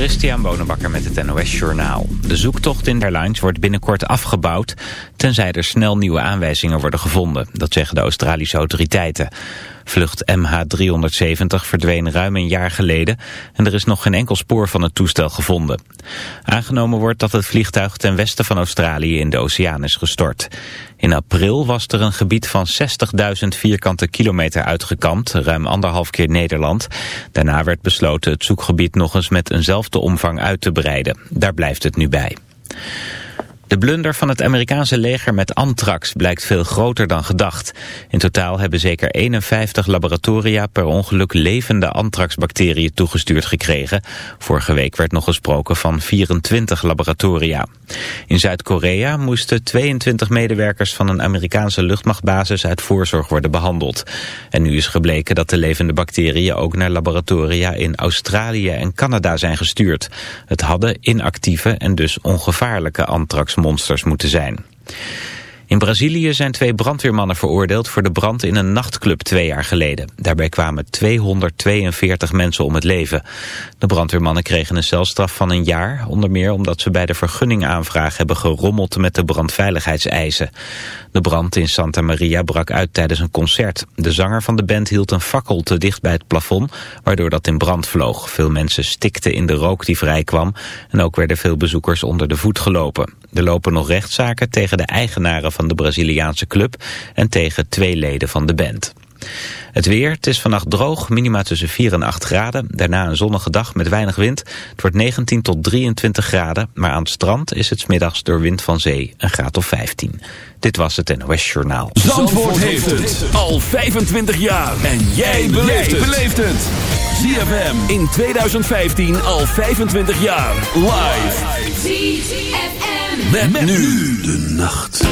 Christian Bonenbakker met het NOS Journaal. De zoektocht in Airlines wordt binnenkort afgebouwd... tenzij er snel nieuwe aanwijzingen worden gevonden. Dat zeggen de Australische autoriteiten. Vlucht MH370 verdween ruim een jaar geleden... en er is nog geen enkel spoor van het toestel gevonden. Aangenomen wordt dat het vliegtuig ten westen van Australië in de oceaan is gestort. In april was er een gebied van 60.000 vierkante kilometer uitgekampt, ruim anderhalf keer Nederland. Daarna werd besloten het zoekgebied nog eens met eenzelfde omvang uit te breiden. Daar blijft het nu bij. De blunder van het Amerikaanse leger met anthrax blijkt veel groter dan gedacht. In totaal hebben zeker 51 laboratoria per ongeluk levende anthraxbacteriën toegestuurd gekregen. Vorige week werd nog gesproken van 24 laboratoria. In Zuid-Korea moesten 22 medewerkers van een Amerikaanse luchtmachtbasis uit voorzorg worden behandeld. En nu is gebleken dat de levende bacteriën ook naar laboratoria in Australië en Canada zijn gestuurd. Het hadden inactieve en dus ongevaarlijke anthrax monsters moeten zijn. In Brazilië zijn twee brandweermannen veroordeeld voor de brand in een nachtclub twee jaar geleden. Daarbij kwamen 242 mensen om het leven. De brandweermannen kregen een celstraf van een jaar, onder meer omdat ze bij de vergunningaanvraag hebben gerommeld met de brandveiligheidseisen. De brand in Santa Maria brak uit tijdens een concert. De zanger van de band hield een fakkel te dicht bij het plafond, waardoor dat in brand vloog. Veel mensen stikten in de rook die vrijkwam en ook werden veel bezoekers onder de voet gelopen. Er lopen nog rechtszaken tegen de eigenaren van de Braziliaanse club en tegen twee leden van de band. Het weer, het is vannacht droog, minima tussen 4 en 8 graden. Daarna een zonnige dag met weinig wind. Het wordt 19 tot 23 graden, maar aan het strand is het smiddags door wind van zee een graad of 15. Dit was het NOS Journaal. Zandvoort, heeft het al 25 jaar. En jij beleeft het. ZFM in 2015 al 25 jaar. Live. ZFM. met nu de nacht.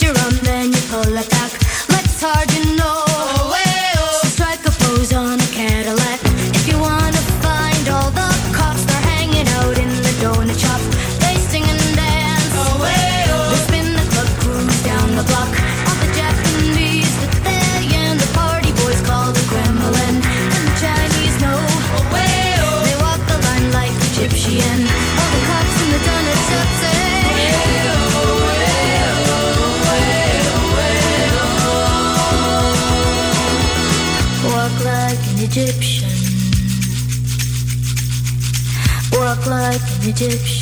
you're on there. dipshit.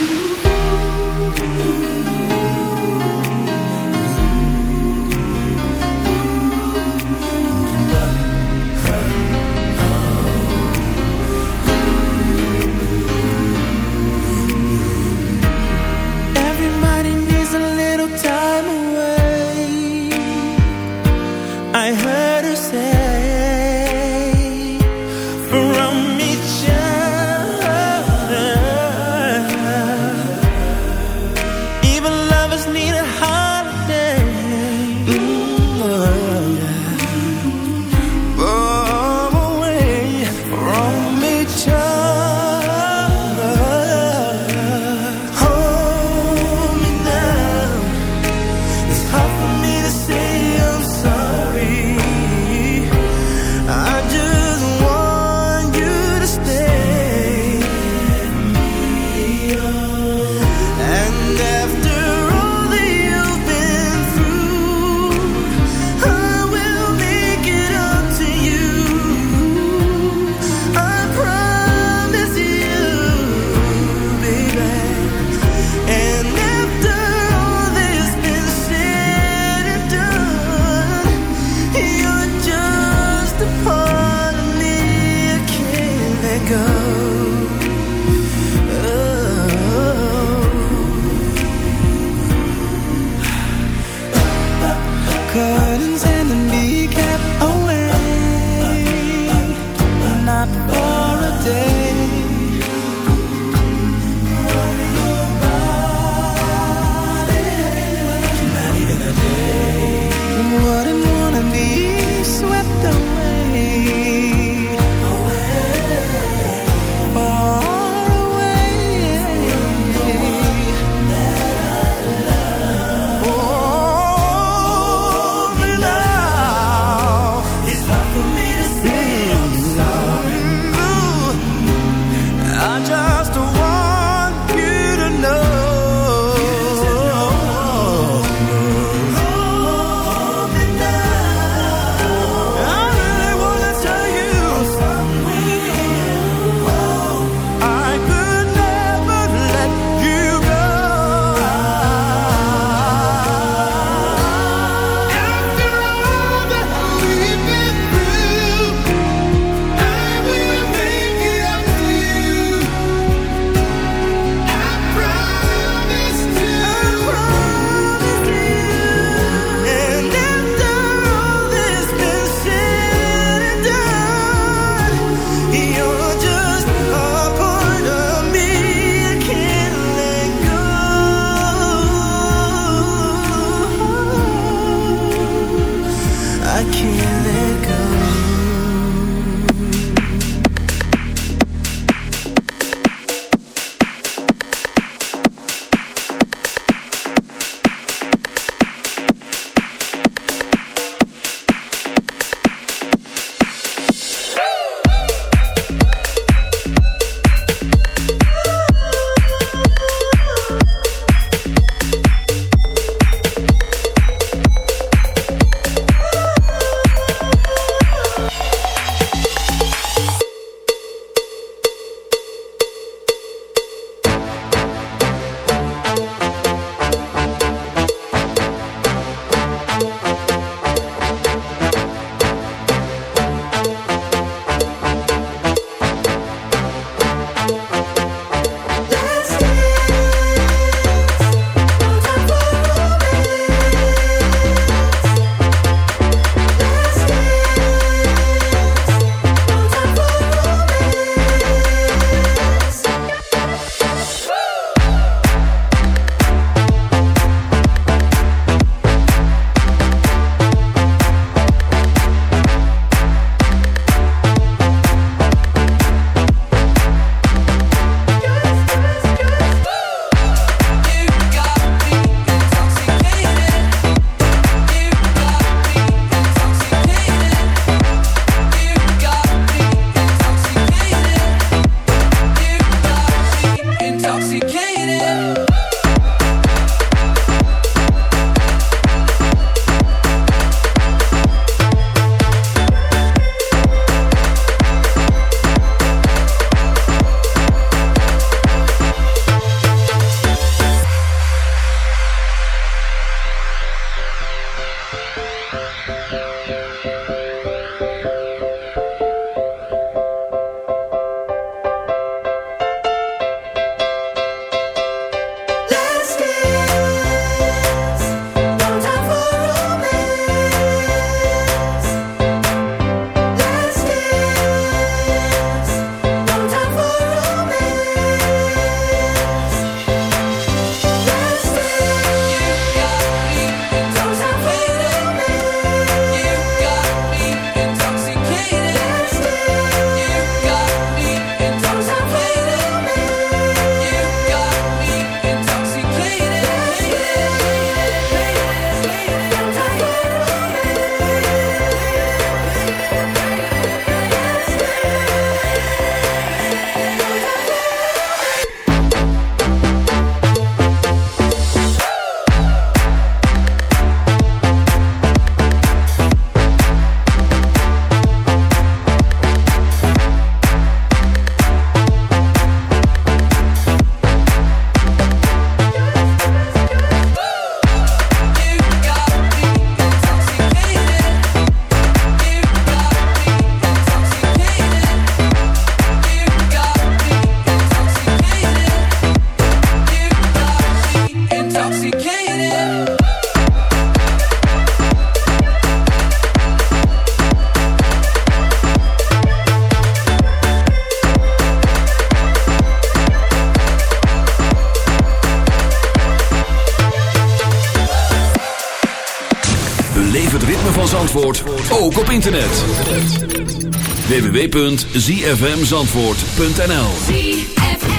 www.zfmzandvoort.nl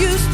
used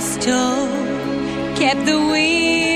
was kept the wind.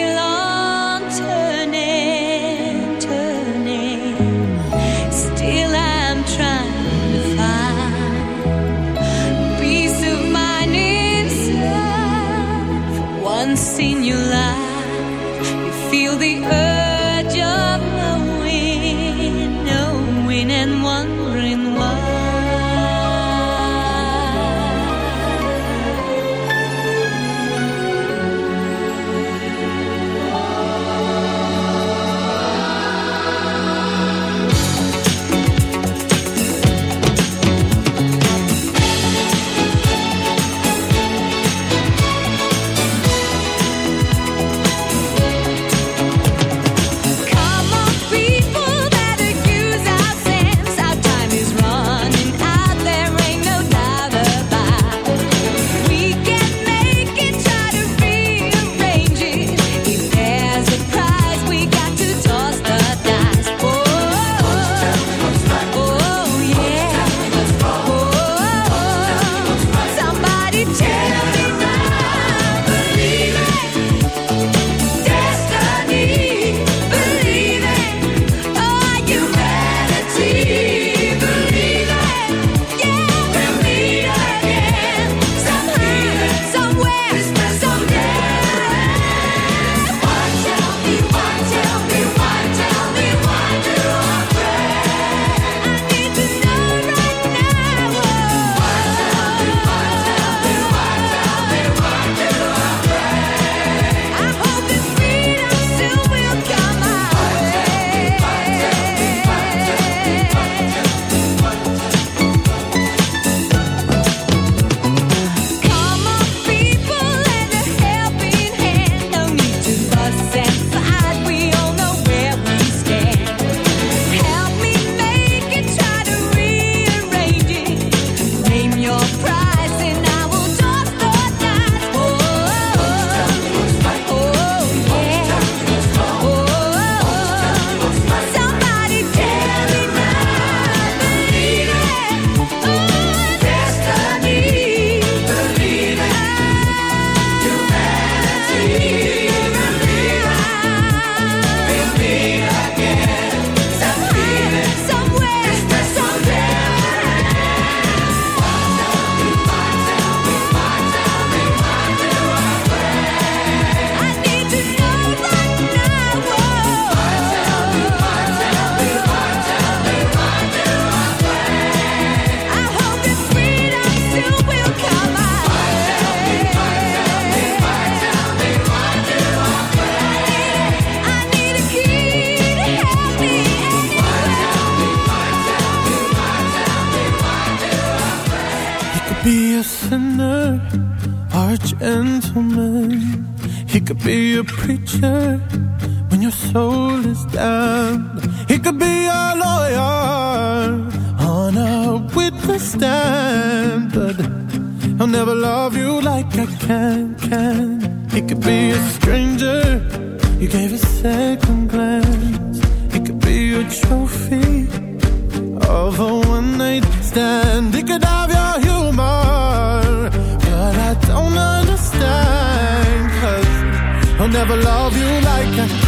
stand. They of your humor, but I don't understand. i I'll never love you like I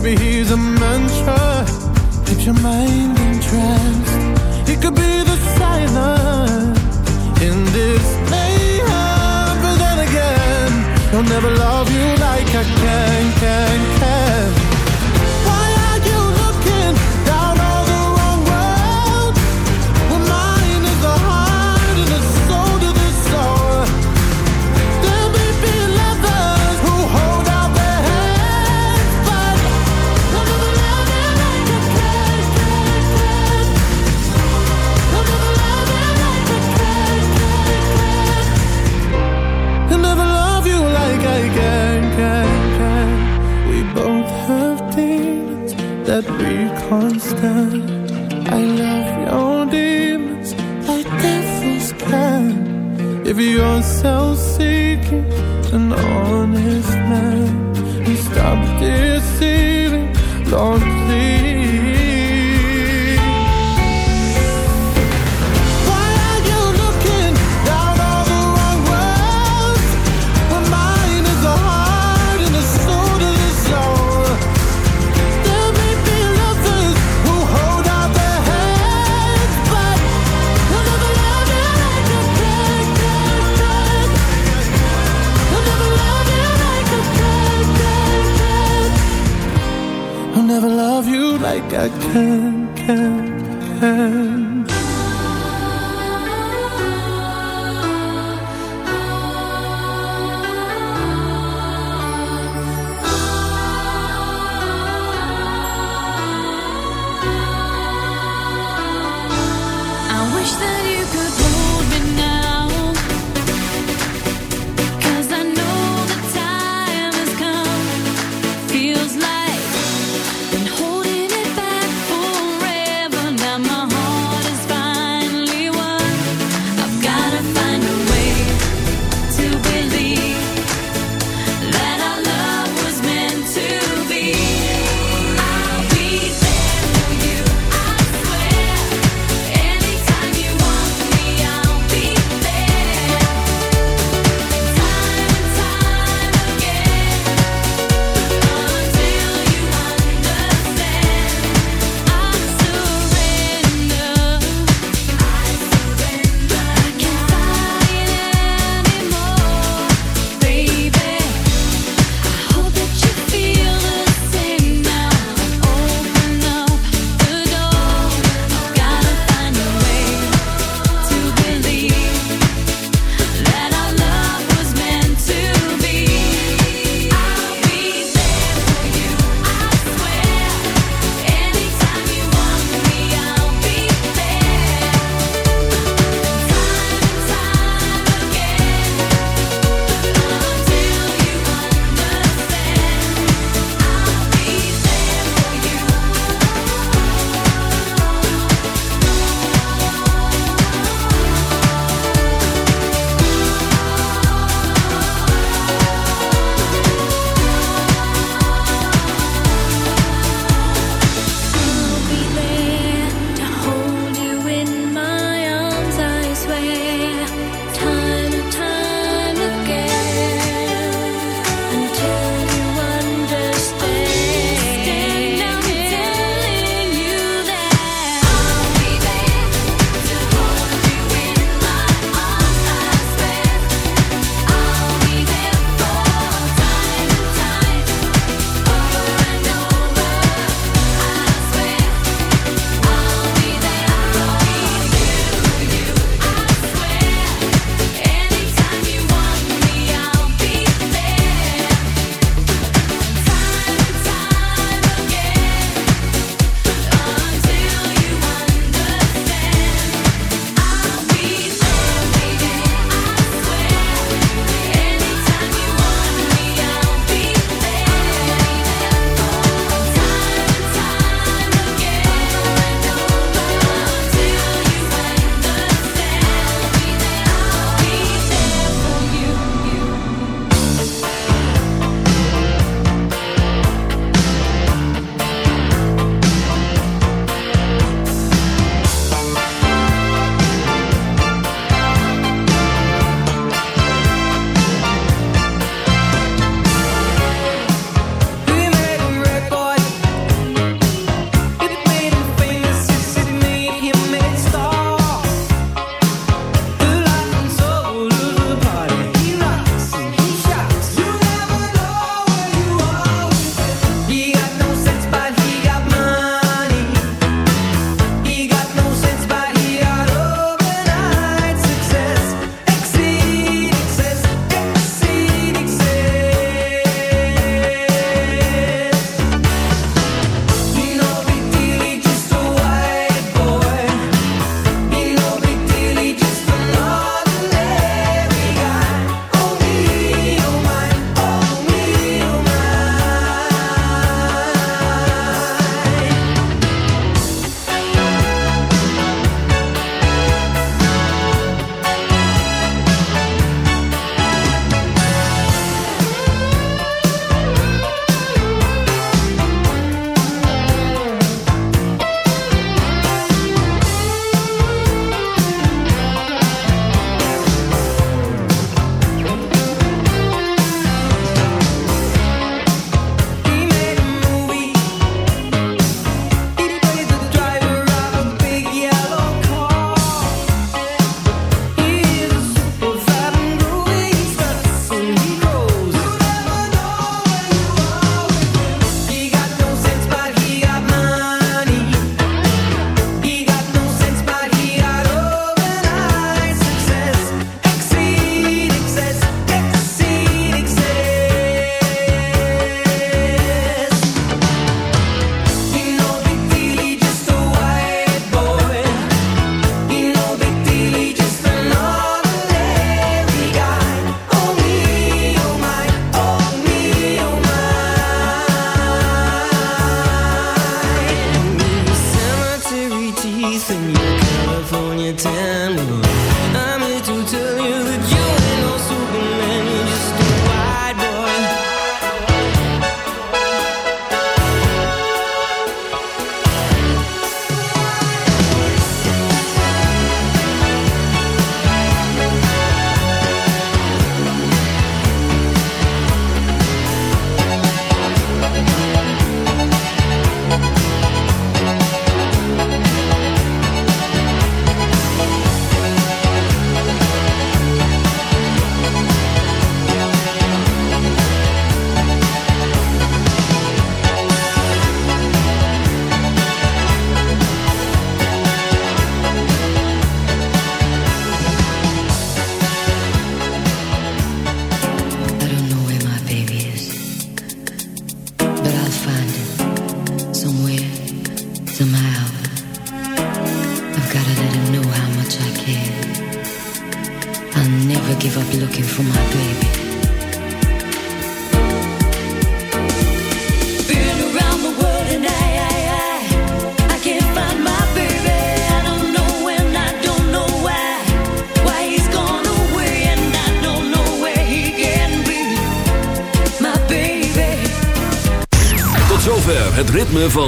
Maybe he's a mantra. Keeps your mind in trance. It could be the silence in this mayhem. But then again, he'll never love you like I can, can, can. yourself